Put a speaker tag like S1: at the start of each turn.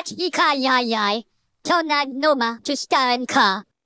S1: At ikayayay, tonag noma tustaan ka.